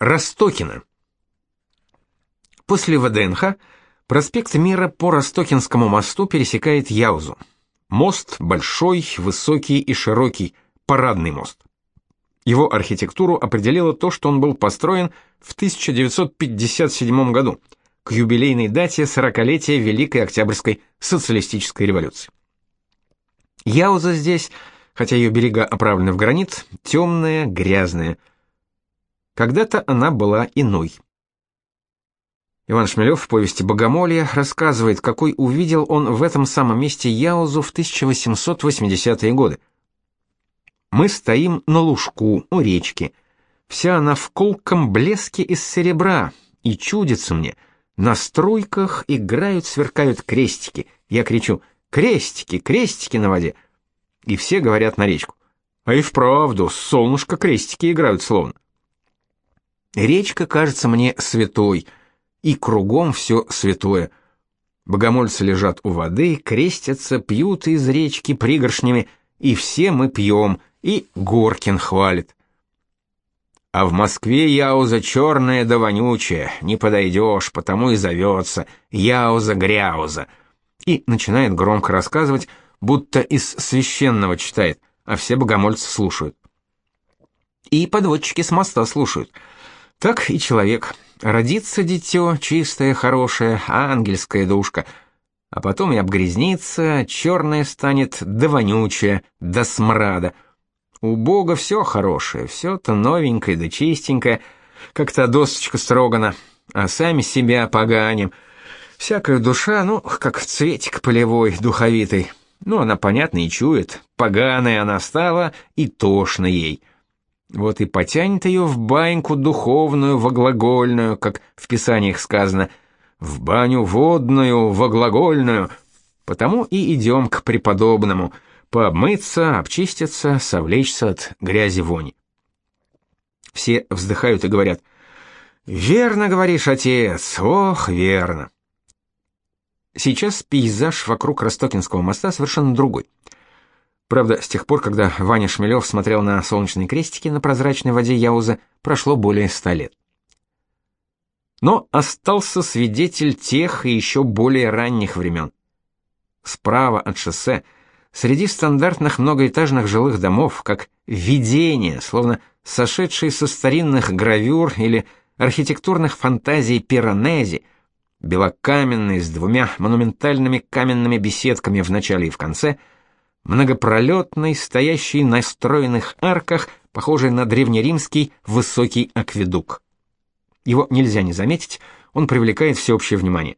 Ростокино. После ВДНХ проспект Мира по Ростокинскому мосту пересекает Яузу. Мост большой, высокий и широкий, парадный мост. Его архитектуру определило то, что он был построен в 1957 году, к юбилейной дате 40-летия Великой Октябрьской социалистической революции. Яуза здесь, хотя ее берега оправлены в гранит, темная, грязная – когда-то она была иной. Иван Шмелев в повести «Богомолье» рассказывает, какой увидел он в этом самом месте Яузу в 1880-е годы. Мы стоим на лужку у речки. Вся она в колком блеске из серебра, и чудится мне, на струйках играют, сверкают крестики. Я кричу «Крестики, крестики на воде!» И все говорят на речку. А и вправду, солнышко крестики играют словно. Речка кажется мне святой, и кругом все святое. Богомольцы лежат у воды, крестятся, пьют из речки пригоршнями, и все мы пьем, и Горкин хвалит. А в Москве яуза черная да вонючая, не подойдешь, потому и зовется яуза-гряуза. И начинает громко рассказывать, будто из священного читает, а все богомольцы слушают. И подводчики с моста слушают — так и человек. Родится дитё, чистое, хорошее, ангельская душка, а потом и обгрязнится, черное станет, да вонючее, да смрада. У Бога все хорошее, все то новенькое да чистенькое, как та досочка строгана, а сами себя поганим. Всякая душа, ну, как цветик полевой, духовитый. Ну, она, понятно, и чует. Поганая она стала, и тошно ей. Вот и потянет ее в баньку духовную, воглагольную, как в писаниях сказано, в баню водную, воглагольную. Потому и идем к преподобному, пообмыться, обчиститься, совлечься от грязи вони. Все вздыхают и говорят, «Верно говоришь, отец, ох, верно». Сейчас пейзаж вокруг Ростокинского моста совершенно другой — Правда, с тех пор, когда Ваня Шмелев смотрел на солнечные крестики на прозрачной воде Яузы, прошло более ста лет. Но остался свидетель тех и еще более ранних времен. Справа от шоссе, среди стандартных многоэтажных жилых домов, как видение, словно сошедшие со старинных гравюр или архитектурных фантазий Пиранези, белокаменный с двумя монументальными каменными беседками в начале и в конце – многопролетный, стоящий на стройных арках, похожий на древнеримский высокий акведук. Его нельзя не заметить, он привлекает всеобщее внимание.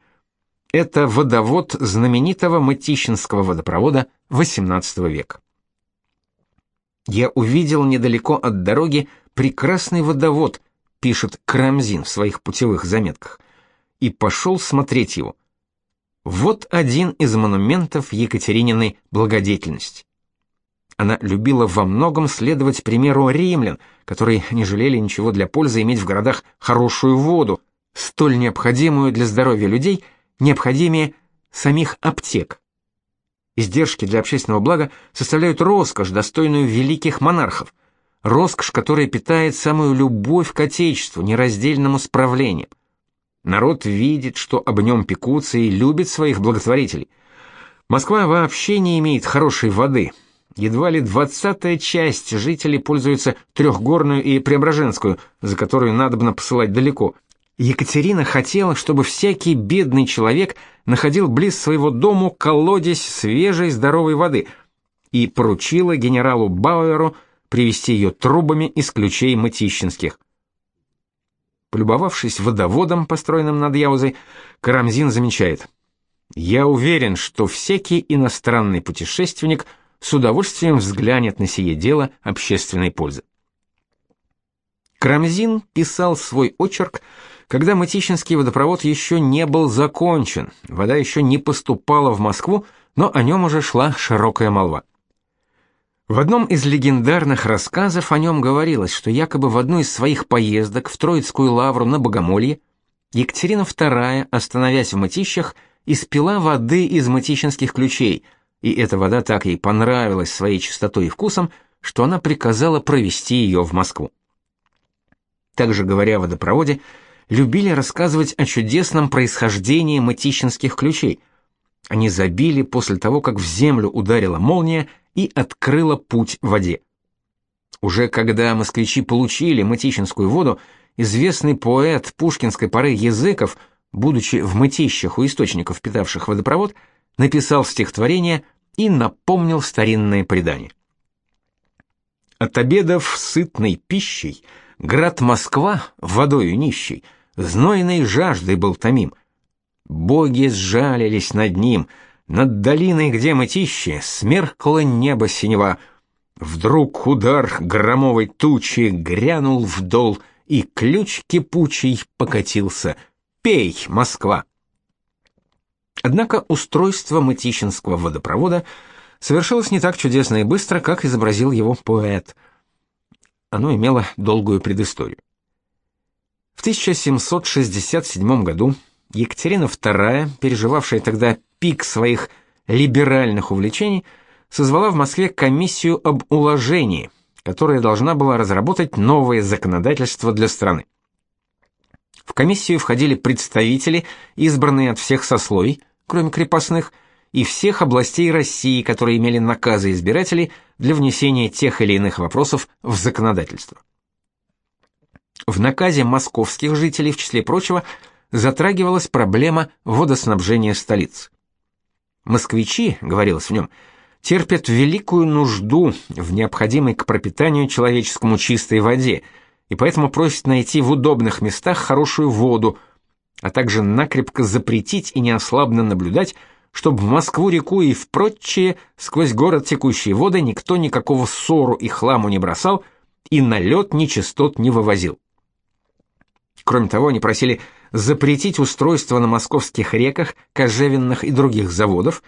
Это водовод знаменитого Мытищинского водопровода XVIII века. Я увидел недалеко от дороги прекрасный водовод, пишет Крамзин в своих путевых заметках, и пошел смотреть его. Вот один из монументов Екатерининой благодетельности. Она любила во многом следовать примеру римлян, которые не жалели ничего для пользы иметь в городах хорошую воду, столь необходимую для здоровья людей, необходимее самих аптек. Издержки для общественного блага составляют роскошь, достойную великих монархов, роскошь, которая питает самую любовь к отечеству, нераздельному справлению. Народ видит, что об нем пекутся и любит своих благотворителей. Москва вообще не имеет хорошей воды. Едва ли двадцатая часть жителей пользуется трехгорную и преображенскую, за которую надо бы посылать далеко. Екатерина хотела, чтобы всякий бедный человек находил близ своего дому колодец свежей здоровой воды и поручила генералу Бауэру привезти ее трубами из ключей мытищинских. Полюбовавшись водоводом, построенным над Яузой, Карамзин замечает: "Я уверен, что всякий иностранный путешественник с удовольствием взглянет на сие дело общественной пользы". Карамзин писал свой очерк, когда Мытищинский водопровод еще не был закончен, вода еще не поступала в Москву, но о нем уже шла широкая молва. В одном из легендарных рассказов о нем говорилось, что якобы в одну из своих поездок в Троицкую лавру на Богомолье Екатерина II, остановясь в Мытищах, испила воды из мытищинских ключей, и эта вода так ей понравилась своей чистотой и вкусом, что она приказала провести ее в Москву. также говоря о водопроводе, любили рассказывать о чудесном происхождении мытищинских ключей. Они забили после того, как в землю ударила молния и открыла путь воде. Уже когда москвичи получили мытищинскую воду, известный поэт пушкинской поры Языков, будучи в мытищах у источников, питавших водопровод, написал стихотворение и напомнил старинное предание. От обедов сытной пищей град Москва водою нищей, знойной жаждой был томим. Боги сжалились над ним, над долиной, где мытище, смеркло небо синева. Вдруг удар громовой тучи грянул вдол, и ключ кипучий покатился. Пей, Москва! Однако устройство Мытищинского водопровода совершилось не так чудесно и быстро, как изобразил его поэт. Оно имело долгую предысторию. В 1767 году Екатерина II, переживавшая тогда пик своих либеральных увлечений, созвала в Москве комиссию об уложении, которая должна была разработать новое законодательство для страны. В комиссию входили представители, избранные от всех сословий, кроме крепостных, и всех областей России, которые имели наказы избирателей для внесения тех или иных вопросов в законодательство. В наказе московских жителей, в числе прочего, затрагивалась проблема водоснабжения столиц. Москвичи, говорилось в нем, терпят великую нужду в необходимой к пропитанию человеческому чистой воде, и поэтому просят найти в удобных местах хорошую воду, а также накрепко запретить и неослабно наблюдать, чтобы в Москву-реку и в прочие сквозь город текущие воды никто никакого ссору и хламу не бросал и на лед нечистот не вывозил. Кроме того, они просили запретить устройство на московских реках, кожевенных и других заводов,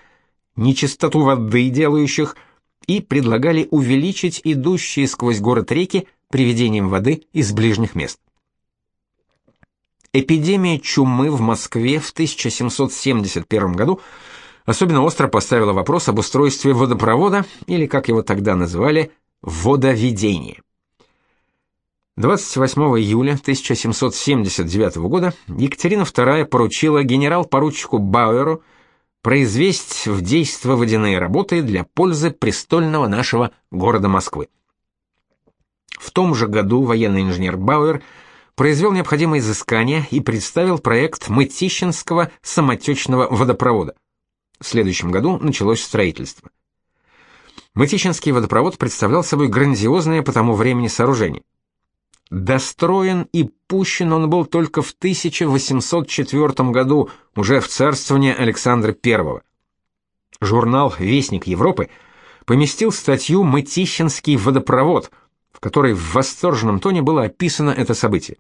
нечистоту воды делающих, и предлагали увеличить идущие сквозь город реки приведением воды из ближних мест. Эпидемия чумы в Москве в 1771 году особенно остро поставила вопрос об устройстве водопровода, или, как его тогда называли, водоведения. 28 июля 1779 года Екатерина II поручила генерал-поручику Бауэру произвести в действо водяные работы для пользы престольного нашего города Москвы. В том же году военный инженер Бауэр произвел необходимые изыскания и представил проект Мытищинского самотечного водопровода. В следующем году началось строительство. Мытищинский водопровод представлял собой грандиозное по тому времени сооружение. Достроен и пущен он был только в 1804 году, уже в царствование Александра I. Журнал Вестник Европы поместил статью Мытищинский водопровод, в которой в восторженном тоне было описано это событие.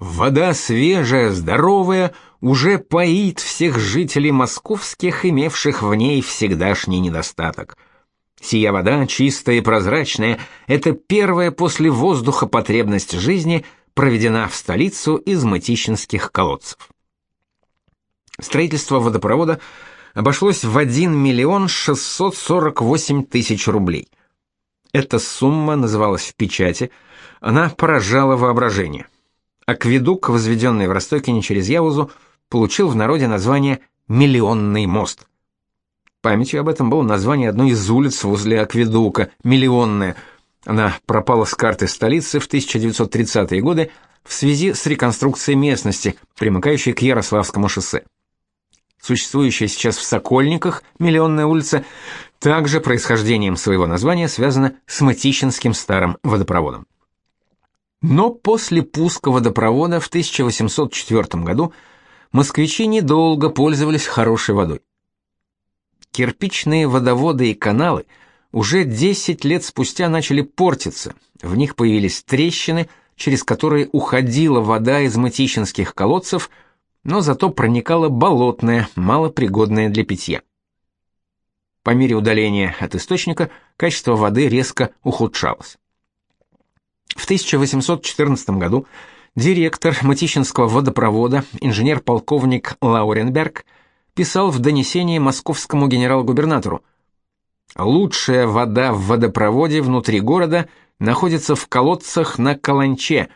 Вода свежая, здоровая, уже поит всех жителей московских, имевших в ней всегдашний недостаток. Сия вода, чистая и прозрачная, это первая после воздуха потребность жизни, проведена в столицу из мытищинских колодцев. Строительство водопровода обошлось в 1 миллион 648 тысяч рублей. Эта сумма называлась в печати, она поражала воображение. Акведук, возведенный в Ростокине через Яузу, получил в народе название «Миллионный мост». Памятью об этом было название одной из улиц возле акведука, Миллионная. Она пропала с карты столицы в 1930-е годы в связи с реконструкцией местности, примыкающей к Ярославскому шоссе. Существующая сейчас в Сокольниках Миллионная улица также происхождением своего названия связана с Мытищинским старым водопроводом. Но после пуска водопровода в 1804 году москвичи недолго пользовались хорошей водой. Кирпичные водоводы и каналы уже 10 лет спустя начали портиться. В них появились трещины, через которые уходила вода из мытищинских колодцев, но зато проникала болотная, малопригодная для питья. По мере удаления от источника качество воды резко ухудшалось. В 1814 году директор Мытищинского водопровода, инженер-полковник Лауренберг, писал в донесении московскому генерал-губернатору «Лучшая вода в водопроводе внутри города находится в колодцах на Каланче,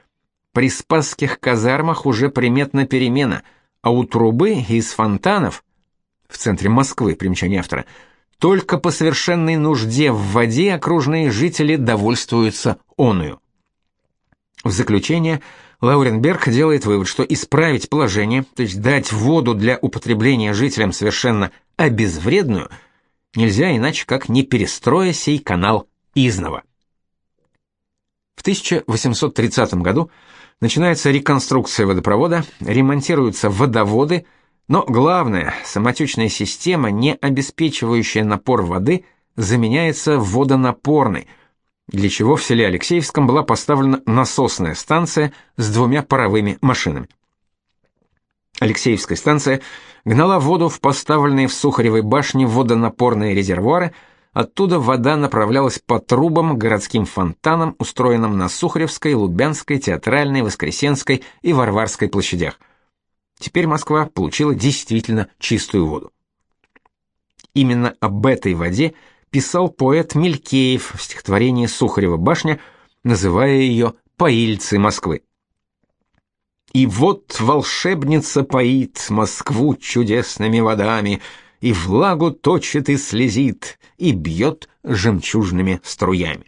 при спасских казармах уже приметна перемена, а у трубы из фонтанов в центре Москвы, примечание автора, только по совершенной нужде в воде окружные жители довольствуются оную. В заключение Лауренберг делает вывод, что исправить положение, то есть дать воду для употребления жителям совершенно обезвредную, нельзя иначе как не перестроя сей канал изново. В 1830 году начинается реконструкция водопровода, ремонтируются водоводы, но главное, самотечная система, не обеспечивающая напор воды, заменяется водонапорной – для чего в селе Алексеевском была поставлена насосная станция с двумя паровыми машинами. Алексеевская станция гнала воду в поставленные в Сухаревой башне водонапорные резервуары, оттуда вода направлялась по трубам городским фонтанам, устроенным на Сухаревской, Лубянской, Театральной, Воскресенской и Варварской площадях. Теперь Москва получила действительно чистую воду. Именно об этой воде писал поэт Мелькеев в стихотворении Сухарева башня, называя ее «Поильцей Москвы». И вот волшебница поит Москву чудесными водами, и влагу точит и слезит, и бьет жемчужными струями.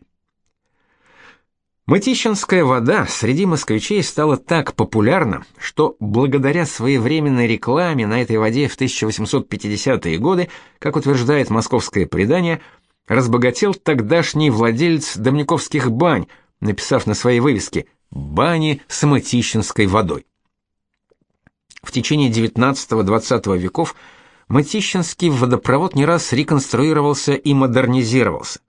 Мытищинская вода среди москвичей стала так популярна, что благодаря своевременной рекламе на этой воде в 1850-е годы, как утверждает московское предание, разбогател тогдашний владелец Домниковских бань, написав на своей вывеске «Бани с Мытищинской водой». В течение XIX-XX веков Мытищинский водопровод не раз реконструировался и модернизировался.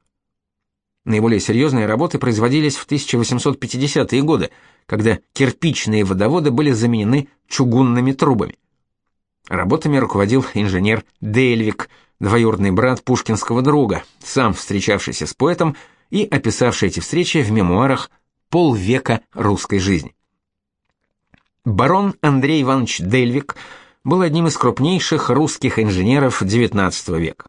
Наиболее серьезные работы производились в 1850-е годы, когда кирпичные водоводы были заменены чугунными трубами. Работами руководил инженер Дельвик, двоюродный брат пушкинского друга, сам встречавшийся с поэтом и описавший эти встречи в мемуарах «Полвека русской жизни». Барон Андрей Иванович Дельвик был одним из крупнейших русских инженеров XIX века.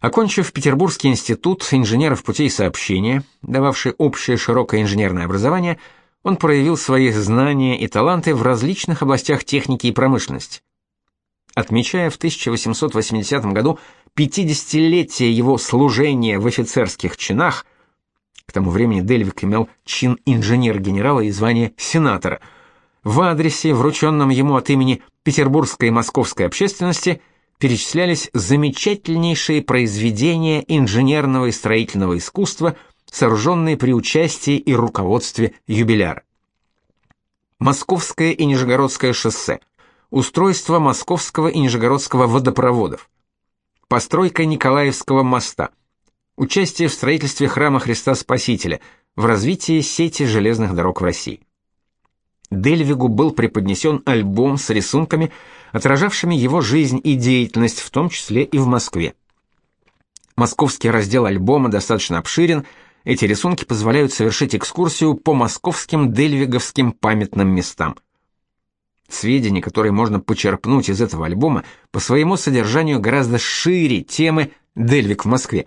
Окончив Петербургский институт инженеров путей сообщения, дававший общее широкое инженерное образование, он проявил свои знания и таланты в различных областях техники и промышленности. Отмечая в 1880 году 50-летие его служения в офицерских чинах, к тому времени Дельвик имел чин инженер-генерала и звание сенатора, в адресе, врученном ему от имени петербургской и московской общественности – перечислялись замечательнейшие произведения инженерного и строительного искусства, сооруженные при участии и руководстве юбиляра. Московское и Нижегородское шоссе, устройство Московского и Нижегородского водопроводов, постройка Николаевского моста, участие в строительстве храма Христа Спасителя, в развитии сети железных дорог в России. Дельвигу был преподнесен альбом с рисунками, отражавшими его жизнь и деятельность, в том числе и в Москве. Московский раздел альбома достаточно обширен, эти рисунки позволяют совершить экскурсию по московским дельвиговским памятным местам. Сведения, которые можно почерпнуть из этого альбома, по своему содержанию гораздо шире темы «Дельвик в Москве».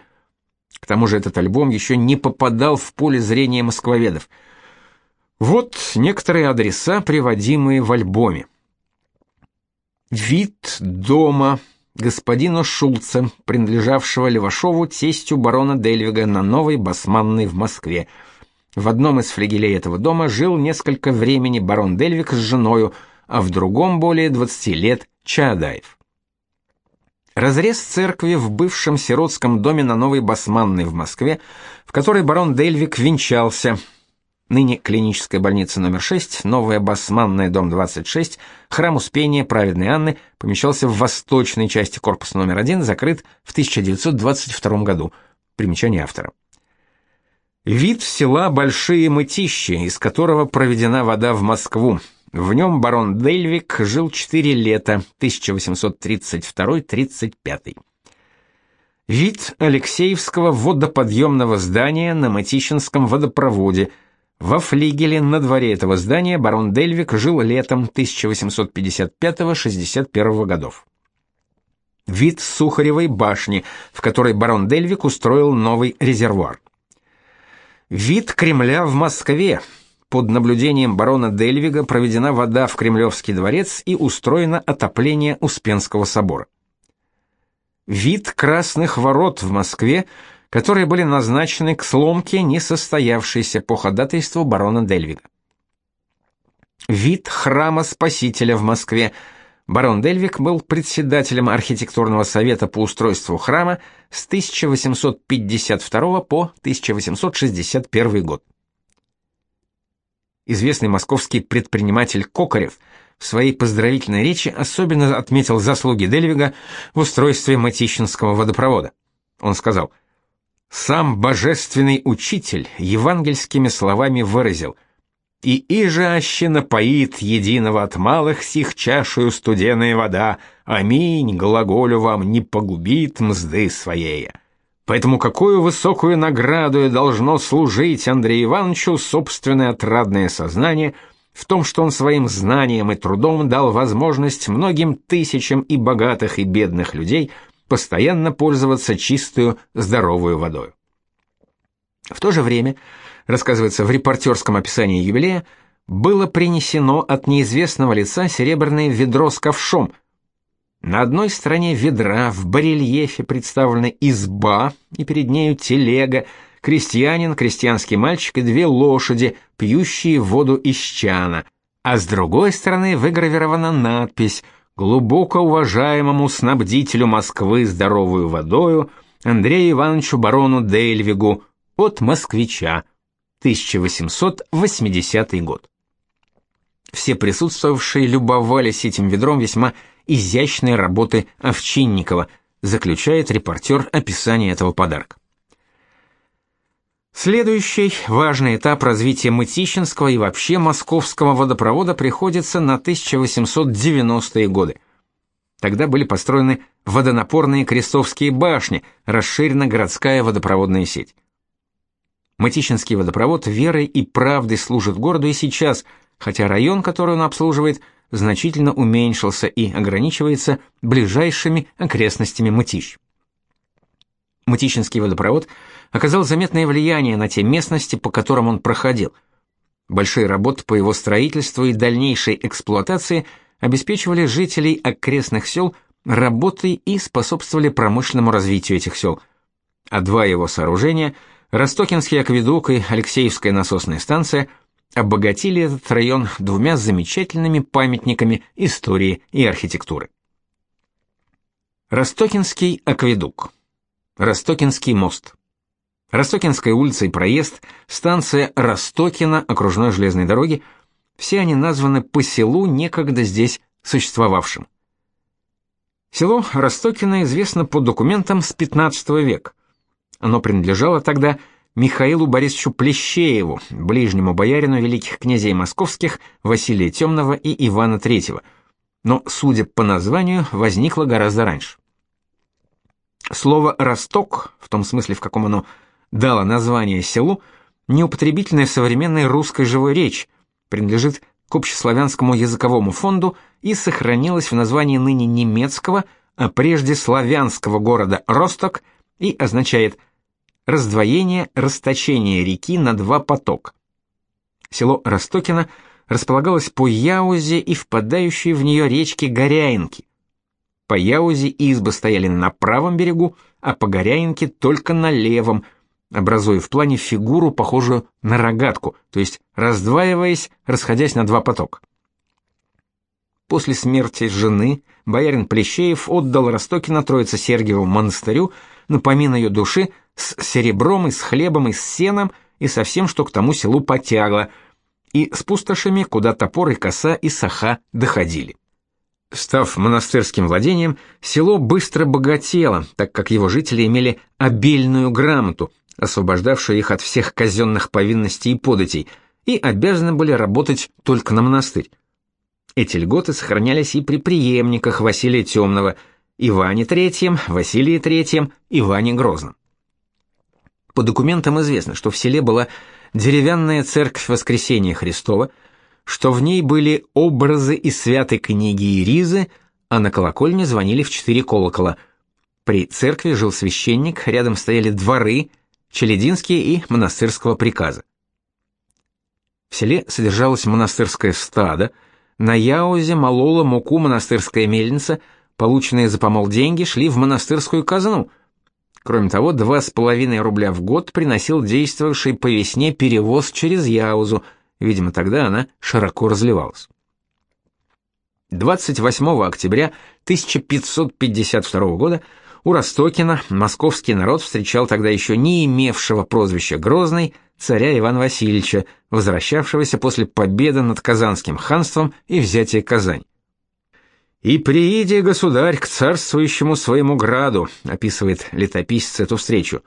К тому же этот альбом еще не попадал в поле зрения москвоведов – вот некоторые адреса, приводимые в альбоме. Вид дома господина Шулца, принадлежавшего Левашову, тестю барона Дельвига на Новой Басманной в Москве. В одном из флигелей этого дома жил несколько времени барон Дельвиг с женою, а в другом более 20 лет Чаадаев. Разрез церкви в бывшем сиротском доме на Новой Басманной в Москве, в которой барон Дельвиг венчался – ныне клиническая больница номер 6, новая Басманная, дом 26, храм Успения Праведной Анны помещался в восточной части корпуса номер 1, закрыт в 1922 году. Примечание автора. Вид села Большие Мытищи, из которого проведена вода в Москву. В нем барон Дельвик жил 4 лета, 1832-35. Вид Алексеевского водоподъемного здания на Мытищинском водопроводе – во флигеле на дворе этого здания барон Дельвик жил летом 1855-61 годов. Вид Сухаревой башни, в которой барон Дельвик устроил новый резервуар. Вид Кремля в Москве, под наблюдением барона Дельвига проведена вода в Кремлевский дворец и устроено отопление Успенского собора. Вид красных ворот в Москве, которые были назначены к сломке несостоявшейся по ходатайству барона Дельвига. Вид храма Спасителя в Москве – Барон Дельвик был председателем архитектурного совета по устройству храма с 1852 по 1861 год. Известный московский предприниматель Кокарев в своей поздравительной речи особенно отметил заслуги Дельвига в устройстве Матищинского водопровода. Он сказал: "Сам божественный учитель евангельскими словами выразил: и иже аще напоит единого от малых сих чашею студеная вода, аминь, глаголю вам, не погубит мзды своей. Поэтому какую высокую награду должно служить Андрею Ивановичу собственное отрадное сознание в том, что он своим знанием и трудом дал возможность многим тысячам и богатых, и бедных людей постоянно пользоваться чистую, здоровую водой. В то же время рассказывается в репортерском описании юбилея, было принесено от неизвестного лица серебряное ведро с ковшом. На одной стороне ведра в барельефе представлена изба, и перед нею телега, крестьянин, крестьянский мальчик и две лошади, пьющие воду из чана, а с другой стороны выгравирована надпись «Глубоко уважаемому снабдителю Москвы здоровую водою Андрею Ивановичу барону Дельвигу от москвича». 1880 год. Все присутствовавшие любовались этим ведром весьма изящной работы Овчинникова, заключает репортер описание этого подарка. Следующий важный этап развития Мытищинского и вообще московского водопровода приходится на 1890-е годы. Тогда были построены водонапорные крестовские башни, расширена городская водопроводная сеть. Мытищинский водопровод верой и правдой служит городу и сейчас, хотя район, который он обслуживает, значительно уменьшился и ограничивается ближайшими окрестностями Мытищ. Мытищинский водопровод оказал заметное влияние на те местности, по которым он проходил. Большие работы по его строительству и дальнейшей эксплуатации обеспечивали жителей окрестных сел работой и способствовали промышленному развитию этих сел. А два его сооружения – Ростокинский акведук и Алексеевская насосная станция обогатили этот район двумя замечательными памятниками истории и архитектуры. Ростокинский акведук. Ростокинский мост. Ростокинская улица и проезд, станция Ростокина окружной железной дороги, все они названы по селу, некогда здесь существовавшим. Село Ростокино известно по документам с 15 века. Оно принадлежало тогда Михаилу Борисовичу Плещееву, ближнему боярину великих князей московских Василия Темного и Ивана III, но, судя по названию, возникло гораздо раньше. Слово «росток», в том смысле, в каком оно дало название селу, неупотребительное в современной русской живой речи, принадлежит к общеславянскому языковому фонду и сохранилось в названии ныне немецкого, а прежде славянского города Росток и означает – раздвоение, расточение реки на два потока. Село Ростокино располагалось по Яузе и впадающей в нее речке Горяинки. По Яузе избы стояли на правом берегу, а по Горяинке только на левом, образуя в плане фигуру, похожую на рогатку, то есть раздваиваясь, расходясь на два потока. После смерти жены боярин Плещеев отдал Ростокино Троице-Сергиеву монастырю на помин ее души с серебром и с хлебом и с сеном и со всем, что к тому селу потягло, и с пустошами, куда топор и коса и саха доходили. Став монастырским владением, село быстро богатело, так как его жители имели обильную грамоту, освобождавшую их от всех казенных повинностей и податей, и обязаны были работать только на монастырь. Эти льготы сохранялись и при преемниках Василия Темного, Иване III, Василии III, Иване Грозном. По документам известно, что в селе была деревянная церковь Воскресения Христова, что в ней были образы из святой книги Иризы, а на колокольне звонили в четыре колокола. При церкви жил священник, рядом стояли дворы, Челединские и монастырского приказа. В селе содержалось монастырское стадо, на Яузе молола муку монастырская мельница, полученные за помол деньги шли в монастырскую казну. Кроме того, два с половиной рубля в год приносил действовавший по весне перевоз через Яузу, видимо, тогда она широко разливалась. 28 октября 1552 года у Ростокина московский народ встречал тогда еще не имевшего прозвища Грозный царя Ивана Васильевича, возвращавшегося после победы над Казанским ханством и взятия Казани. «И прииди, государь, к царствующему своему граду», — описывает летописец эту встречу,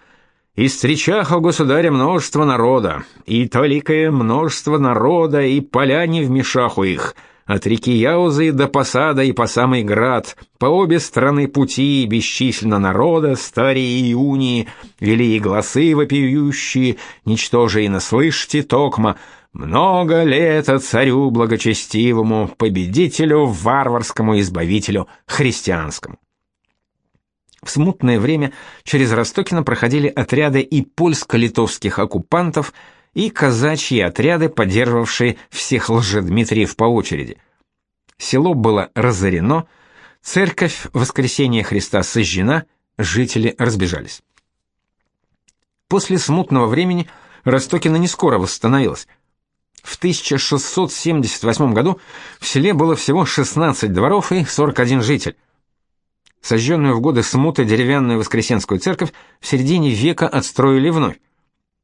«и встречах у государя множество народа, и толикое множество народа, и поляне в мешаху их, от реки Яузы до посада и по самый град, по обе стороны пути бесчисленно народа, старые и унии, вели и гласы вопиющие, ничтоже и наслышьте токма, много лета царю благочестивому, победителю варварскому избавителю христианскому. В смутное время через Ростокино проходили отряды и польско-литовских оккупантов, и казачьи отряды, поддерживавшие всех лжедмитриев по очереди. Село было разорено, церковь Воскресения Христа сожжена, жители разбежались. После смутного времени Ростокино не скоро восстановилось. В 1678 году в селе было всего 16 дворов и 41 житель. Сожженную в годы смуты деревянную Воскресенскую церковь в середине века отстроили вновь.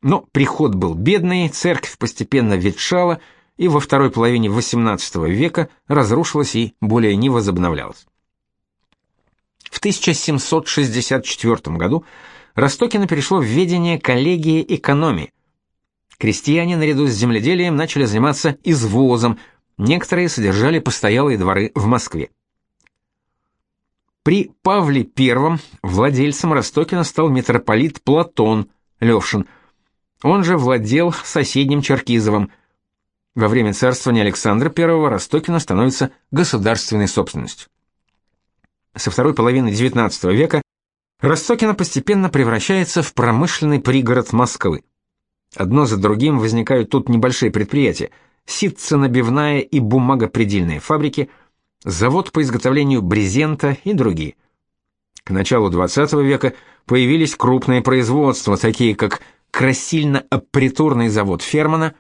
Но приход был бедный, церковь постепенно ветшала и во второй половине XVIII века разрушилась и более не возобновлялась. В 1764 году Ростокино перешло в ведение коллегии экономии. Крестьяне наряду с земледелием начали заниматься извозом, некоторые содержали постоялые дворы в Москве. При Павле I владельцем Ростокина стал митрополит Платон Левшин – он же владел соседним Черкизовым. Во время царствования Александра I Ростокино становится государственной собственностью. Со второй половины XIX века Ростокино постепенно превращается в промышленный пригород Москвы. Одно за другим возникают тут небольшие предприятия: ситцо-набивная и бумагопредельные фабрики, завод по изготовлению брезента и другие. К началу XX века появились крупные производства, такие как красильно-аппаритурный завод Фермана,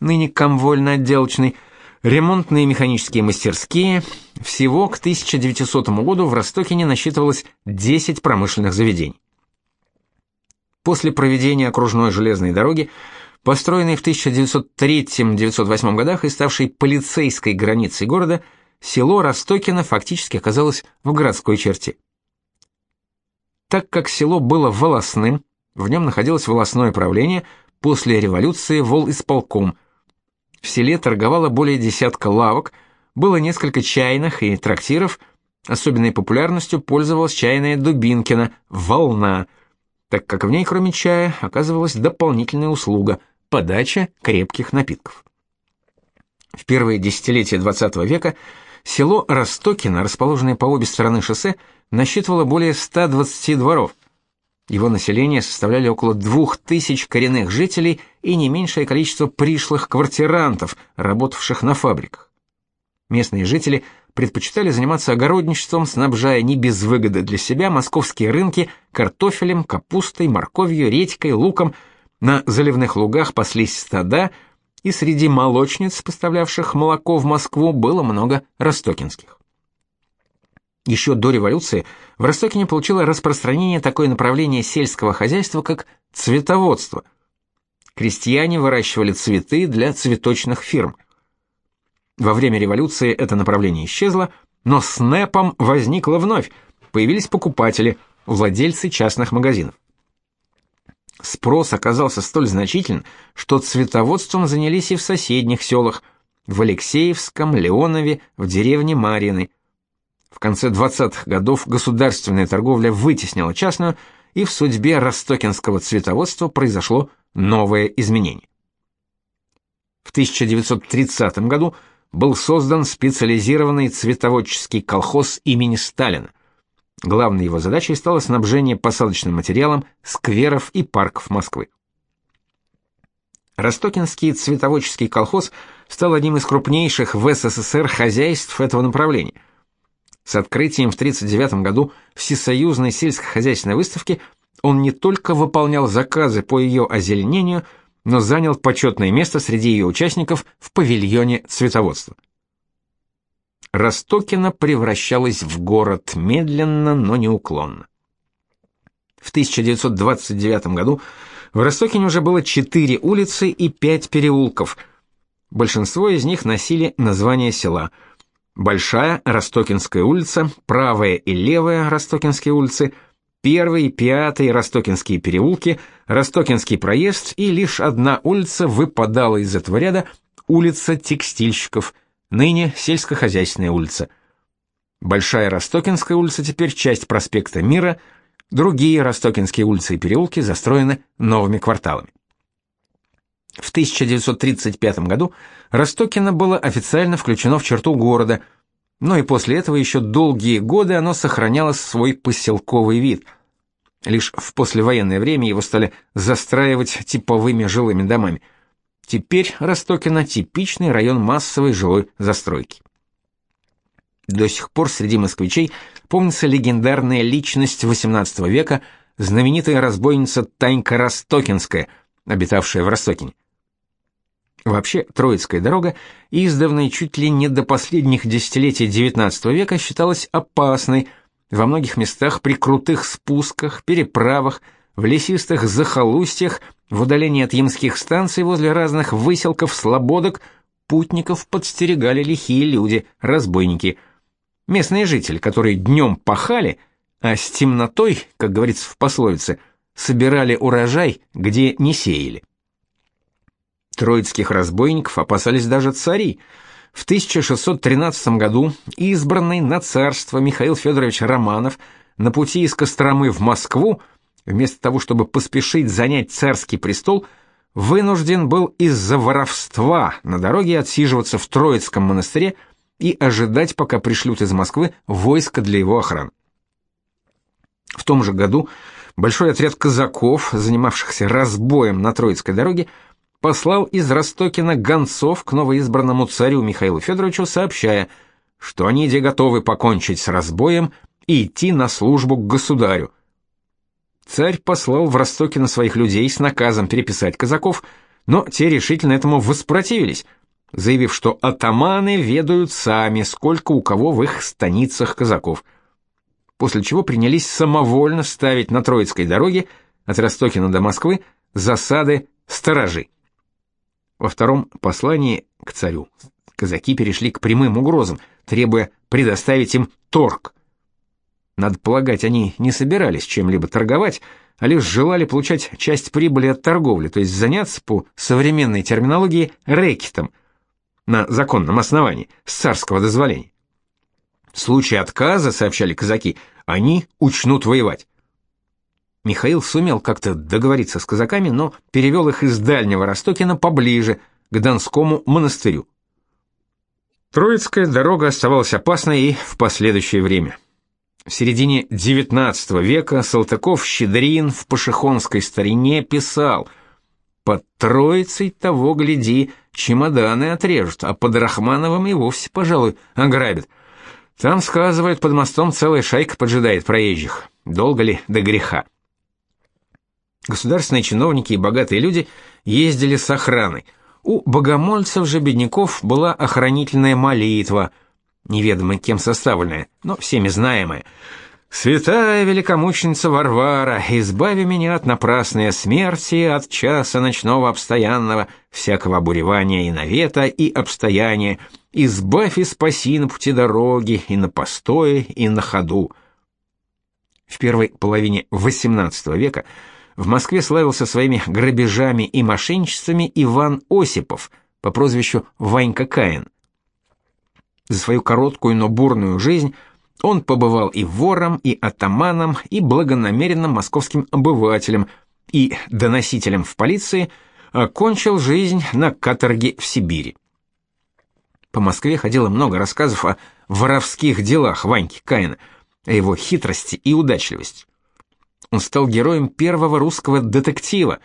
ныне комвольно-отделочный, ремонтные механические мастерские. Всего к 1900 году в Ростокине насчитывалось 10 промышленных заведений. После проведения окружной железной дороги, построенной в 1903-1908 годах и ставшей полицейской границей города, село Ростокино фактически оказалось в городской черте. Так как село было волосным, в нем находилось волосное правление, после революции вол исполком. В селе торговало более десятка лавок, было несколько чайных и трактиров, особенной популярностью пользовалась чайная Дубинкина «Волна», так как в ней, кроме чая, оказывалась дополнительная услуга – подача крепких напитков. В первые десятилетия XX века село Ростокино, расположенное по обе стороны шоссе, насчитывало более 120 дворов – его население составляли около двух тысяч коренных жителей и не меньшее количество пришлых квартирантов, работавших на фабриках. Местные жители предпочитали заниматься огородничеством, снабжая не без выгоды для себя московские рынки картофелем, капустой, морковью, редькой, луком. На заливных лугах паслись стада, и среди молочниц, поставлявших молоко в Москву, было много ростокинских. Еще до революции в Ростокине получило распространение такое направление сельского хозяйства, как цветоводство. Крестьяне выращивали цветы для цветочных фирм. Во время революции это направление исчезло, но с НЭПом возникло вновь. Появились покупатели, владельцы частных магазинов. Спрос оказался столь значителен, что цветоводством занялись и в соседних селах, в Алексеевском, Леонове, в деревне Марьины – в конце 20-х годов государственная торговля вытеснила частную, и в судьбе ростокинского цветоводства произошло новое изменение. В 1930 году был создан специализированный цветоводческий колхоз имени Сталина. Главной его задачей стало снабжение посадочным материалом скверов и парков Москвы. Ростокинский цветоводческий колхоз стал одним из крупнейших в СССР хозяйств этого направления. С открытием в 1939 году Всесоюзной сельскохозяйственной выставки он не только выполнял заказы по ее озеленению, но занял почетное место среди ее участников в павильоне цветоводства. Ростокино превращалась в город медленно, но неуклонно. В 1929 году в Ростокине уже было четыре улицы и пять переулков. Большинство из них носили название села. Большая Ростокинская улица, правая и левая Ростокинские улицы, первый пятый Ростокинские переулки, Ростокинский проезд и лишь одна улица выпадала из этого ряда улица текстильщиков, ныне сельскохозяйственная улица. Большая Ростокинская улица теперь часть проспекта Мира – Другие ростокинские улицы и переулки застроены новыми кварталами. В 1935 году Ростокино было официально включено в черту города, но и после этого еще долгие годы оно сохраняло свой поселковый вид. Лишь в послевоенное время его стали застраивать типовыми жилыми домами. Теперь Ростокино типичный район массовой жилой застройки. До сих пор среди москвичей помнится легендарная личность XVIII века, знаменитая разбойница Танька Ростокинская, обитавшая в Ростокине. Вообще, Троицкая дорога, издавна и чуть ли не до последних десятилетий XIX века считалась опасной, во многих местах при крутых спусках, переправах, в лесистых захолустьях, в удалении от ямских станций возле разных выселков, слободок, путников подстерегали лихие люди, разбойники – Местные жители, которые днем пахали, а с темнотой, как говорится в пословице, собирали урожай, где не сеяли. Троицких разбойников опасались даже цари. В 1613 году избранный на царство Михаил Федорович Романов на пути из Костромы в Москву, вместо того, чтобы поспешить занять царский престол, вынужден был из-за воровства на дороге отсиживаться в Троицком монастыре, и ожидать, пока пришлют из Москвы войско для его охраны. В том же году большой отряд казаков, занимавшихся разбоем на Троицкой дороге, послал из Ростокина гонцов к новоизбранному царю Михаилу Федоровичу, сообщая, что они где готовы покончить с разбоем и идти на службу к государю. Царь послал в Ростокино своих людей с наказом переписать казаков, но те решительно этому воспротивились – заявив, что атаманы ведают сами, сколько у кого в их станицах казаков. После чего принялись самовольно ставить на Троицкой дороге от Ростокина до Москвы засады сторожи. Во втором послании к царю казаки перешли к прямым угрозам, требуя предоставить им торг. Надо полагать, они не собирались чем-либо торговать, а лишь желали получать часть прибыли от торговли, то есть заняться по современной терминологии рэкетом – на законном основании, с царского дозволения. В случае отказа, сообщали казаки, они учнут воевать. Михаил сумел как-то договориться с казаками, но перевел их из Дальнего Ростокина поближе, к Донскому монастырю. Троицкая дорога оставалась опасной и в последующее время. В середине XIX века Салтыков-Щедрин в пашихонской старине писал «Под Троицей того гляди, чемоданы отрежут, а под Рахмановым и вовсе, пожалуй, ограбят. Там, сказывают, под мостом целая шайка поджидает проезжих. Долго ли до греха? Государственные чиновники и богатые люди ездили с охраной. У богомольцев же бедняков была охранительная молитва, неведомо кем составленная, но всеми знаемая – Святая великомученица Варвара, избави меня от напрасной смерти, от часа ночного обстоянного, всякого обуревания и навета и обстояния, избавь и спаси на пути дороги, и на постое, и на ходу. В первой половине XVIII века в Москве славился своими грабежами и мошенничествами Иван Осипов по прозвищу Ванька Каин. За свою короткую, но бурную жизнь – он побывал и вором, и атаманом, и благонамеренным московским обывателем, и доносителем в полиции, окончил жизнь на каторге в Сибири. По Москве ходило много рассказов о воровских делах Ваньки Каина, о его хитрости и удачливости. Он стал героем первого русского детектива.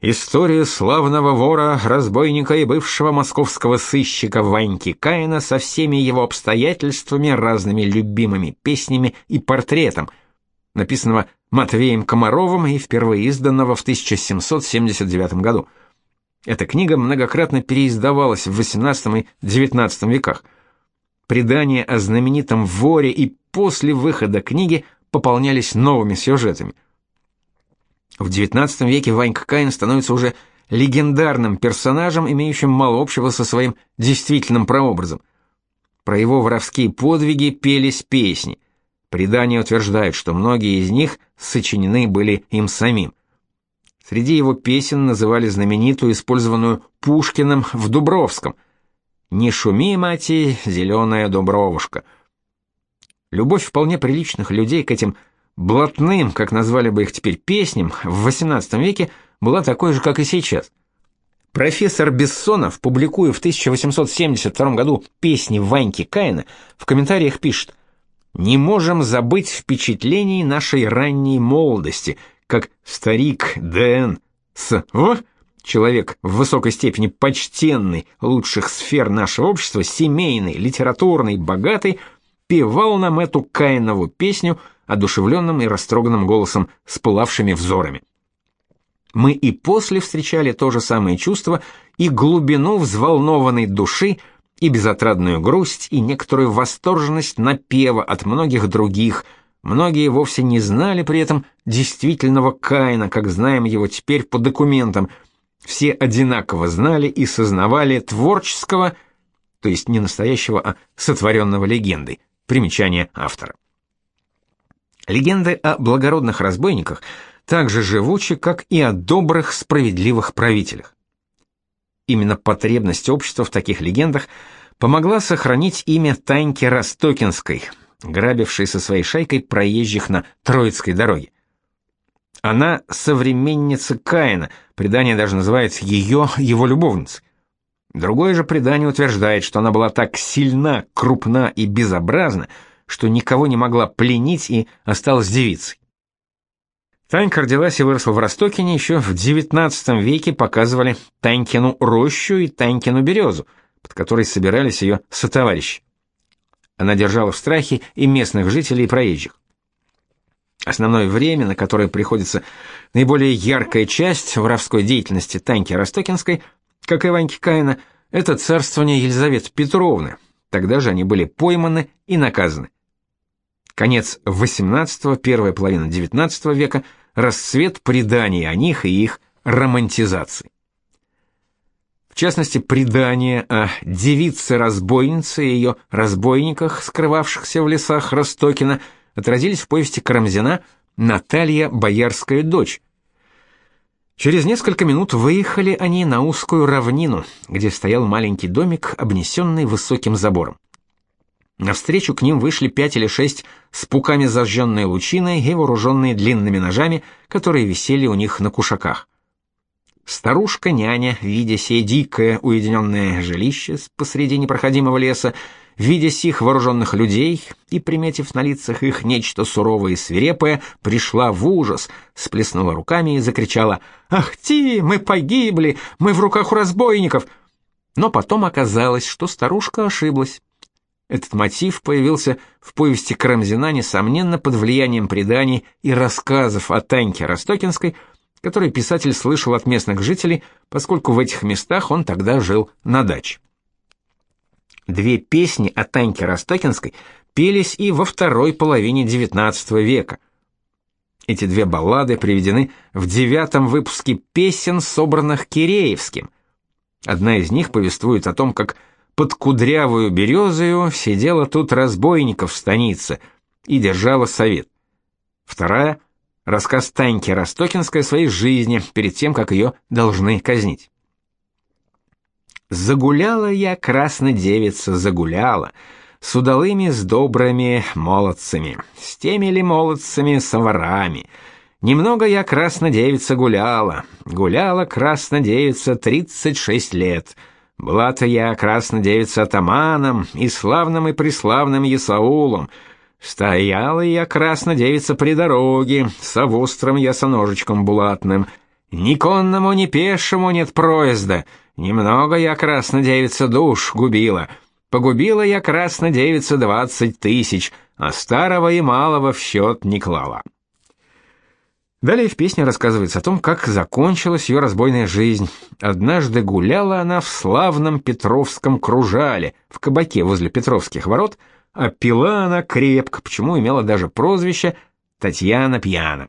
История славного вора, разбойника и бывшего московского сыщика Ваньки Каина со всеми его обстоятельствами, разными любимыми песнями и портретом, написанного Матвеем Комаровым и впервые изданного в 1779 году. Эта книга многократно переиздавалась в XVIII и XIX веках. Предания о знаменитом воре и после выхода книги пополнялись новыми сюжетами. В XIX веке Ванька Каин становится уже легендарным персонажем, имеющим мало общего со своим действительным прообразом. Про его воровские подвиги пелись песни. Предания утверждают, что многие из них сочинены были им самим. Среди его песен называли знаменитую, использованную Пушкиным в Дубровском «Не шуми, мати, зеленая дубровушка». Любовь вполне приличных людей к этим блатным, как назвали бы их теперь, песням в XVIII веке была такой же, как и сейчас. Профессор Бессонов, публикуя в 1872 году песни Ваньки Каина, в комментариях пишет «Не можем забыть впечатлений нашей ранней молодости, как старик Д.Н. С. В. Человек в высокой степени почтенный, лучших сфер нашего общества, семейный, литературный, богатый, певал нам эту Каинову песню – одушевленным и растроганным голосом с пылавшими взорами. Мы и после встречали то же самое чувство и глубину взволнованной души, и безотрадную грусть, и некоторую восторженность напева от многих других. Многие вовсе не знали при этом действительного Каина, как знаем его теперь по документам. Все одинаково знали и сознавали творческого, то есть не настоящего, а сотворенного легендой. Примечание автора. Легенды о благородных разбойниках так же живучи, как и о добрых, справедливых правителях. Именно потребность общества в таких легендах помогла сохранить имя Таньки Ростокинской, грабившей со своей шайкой проезжих на Троицкой дороге. Она современница Каина, предание даже называет ее его любовницей. Другое же предание утверждает, что она была так сильна, крупна и безобразна, что никого не могла пленить и осталась девицей. Танька родилась и выросла в Ростокине, еще в XIX веке показывали Танькину рощу и Танькину березу, под которой собирались ее сотоварищи. Она держала в страхе и местных жителей, и проезжих. Основное время, на которое приходится наиболее яркая часть воровской деятельности Таньки Ростокинской, как и Ваньки Каина, это царствование Елизаветы Петровны. Тогда же они были пойманы и наказаны. Конец XVIII, первая половина XIX века, расцвет преданий о них и их романтизации. В частности, предания о девице-разбойнице и ее разбойниках, скрывавшихся в лесах Ростокина, отразились в повести Карамзина «Наталья, боярская дочь». Через несколько минут выехали они на узкую равнину, где стоял маленький домик, обнесенный высоким забором. Навстречу к ним вышли пять или шесть с пуками зажженной лучиной и вооруженные длинными ножами, которые висели у них на кушаках. Старушка-няня, видя сие дикое уединенное жилище посреди непроходимого леса, видя сих вооруженных людей и, приметив на лицах их нечто суровое и свирепое, пришла в ужас, сплеснула руками и закричала «Ах ти, мы погибли, мы в руках у разбойников!» Но потом оказалось, что старушка ошиблась. Этот мотив появился в повести Карамзина, несомненно, под влиянием преданий и рассказов о Таньке Ростокинской, которые писатель слышал от местных жителей, поскольку в этих местах он тогда жил на даче. Две песни о Таньке Ростокинской пелись и во второй половине XIX века. Эти две баллады приведены в девятом выпуске песен, собранных Киреевским. Одна из них повествует о том, как под кудрявую березою сидела тут разбойников в станице и держала совет. Вторая — рассказ Таньки Ростокинской о своей жизни перед тем, как ее должны казнить. «Загуляла я, красная девица, загуляла, с удалыми, с добрыми молодцами, с теми ли молодцами, с ворами. Немного я, красная девица, гуляла, гуляла, красная девица, тридцать шесть лет». Была-то я красная девица атаманом, и славным и преславным Исаулом. Стояла я красная девица при дороге, с овострым ясоножечком булатным. Ни конному, ни пешему нет проезда. Немного я краснодевица душ губила. Погубила я краснодевица двадцать тысяч, а старого и малого в счет не клала. Далее в песне рассказывается о том, как закончилась ее разбойная жизнь. Однажды гуляла она в славном Петровском кружале, в кабаке возле Петровских ворот, а пила она крепко, почему имела даже прозвище Татьяна Пьяна.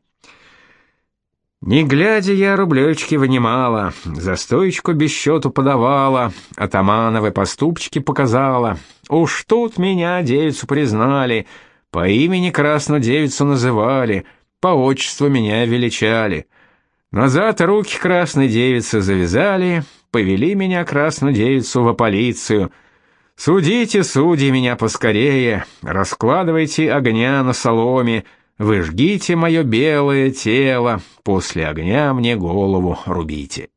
Не глядя я рублечки вынимала, за стоечку без счету подавала, атамановы поступчики показала. Уж тут меня девицу признали, по имени красную девицу называли, по отчеству меня величали. Назад руки красной девицы завязали, повели меня красную девицу в полицию. Судите, судьи, меня поскорее, раскладывайте огня на соломе, вы жгите мое белое тело, после огня мне голову рубите.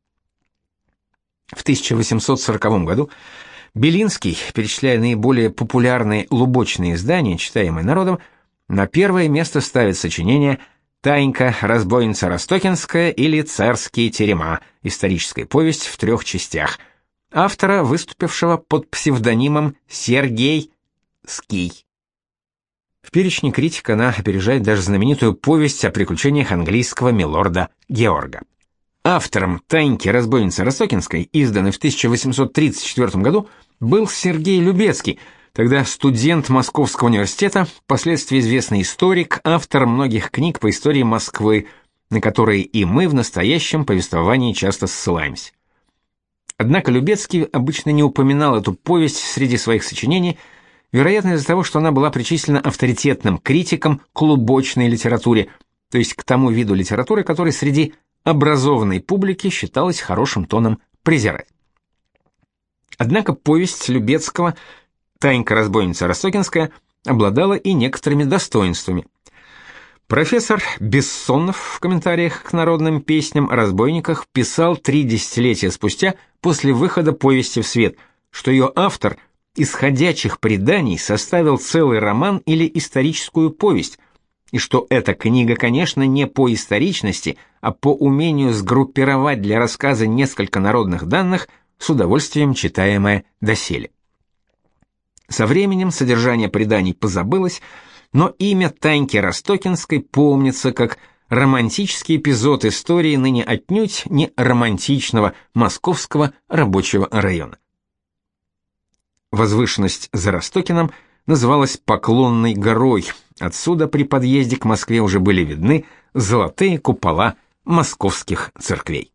В 1840 году Белинский, перечисляя наиболее популярные лубочные издания, читаемые народом, на первое место ставит сочинение «Танька, разбойница Ростокинская» или «Царские терема», историческая повесть в трех частях, автора, выступившего под псевдонимом Сергей Ский. В перечне критик она опережает даже знаменитую повесть о приключениях английского милорда Георга. Автором «Таньки разбойницы Ростокинской», изданной в 1834 году, был Сергей Любецкий, тогда студент Московского университета, впоследствии известный историк, автор многих книг по истории Москвы, на которые и мы в настоящем повествовании часто ссылаемся. Однако Любецкий обычно не упоминал эту повесть среди своих сочинений – вероятно из-за того, что она была причислена авторитетным критиком клубочной литературе, то есть к тому виду литературы, который среди образованной публики считалось хорошим тоном презирать. Однако повесть Любецкого «Танька-разбойница Ростокинская» обладала и некоторыми достоинствами. Профессор Бессонов в комментариях к народным песням о разбойниках писал три десятилетия спустя после выхода повести в свет, что ее автор – из ходячих преданий составил целый роман или историческую повесть, и что эта книга, конечно, не по историчности, а по умению сгруппировать для рассказа несколько народных данных, с удовольствием читаемая доселе. Со временем содержание преданий позабылось, но имя Таньки Ростокинской помнится как романтический эпизод истории ныне отнюдь не романтичного московского рабочего района. Возвышенность за Ростокином называлась Поклонной горой. Отсюда при подъезде к Москве уже были видны золотые купола московских церквей.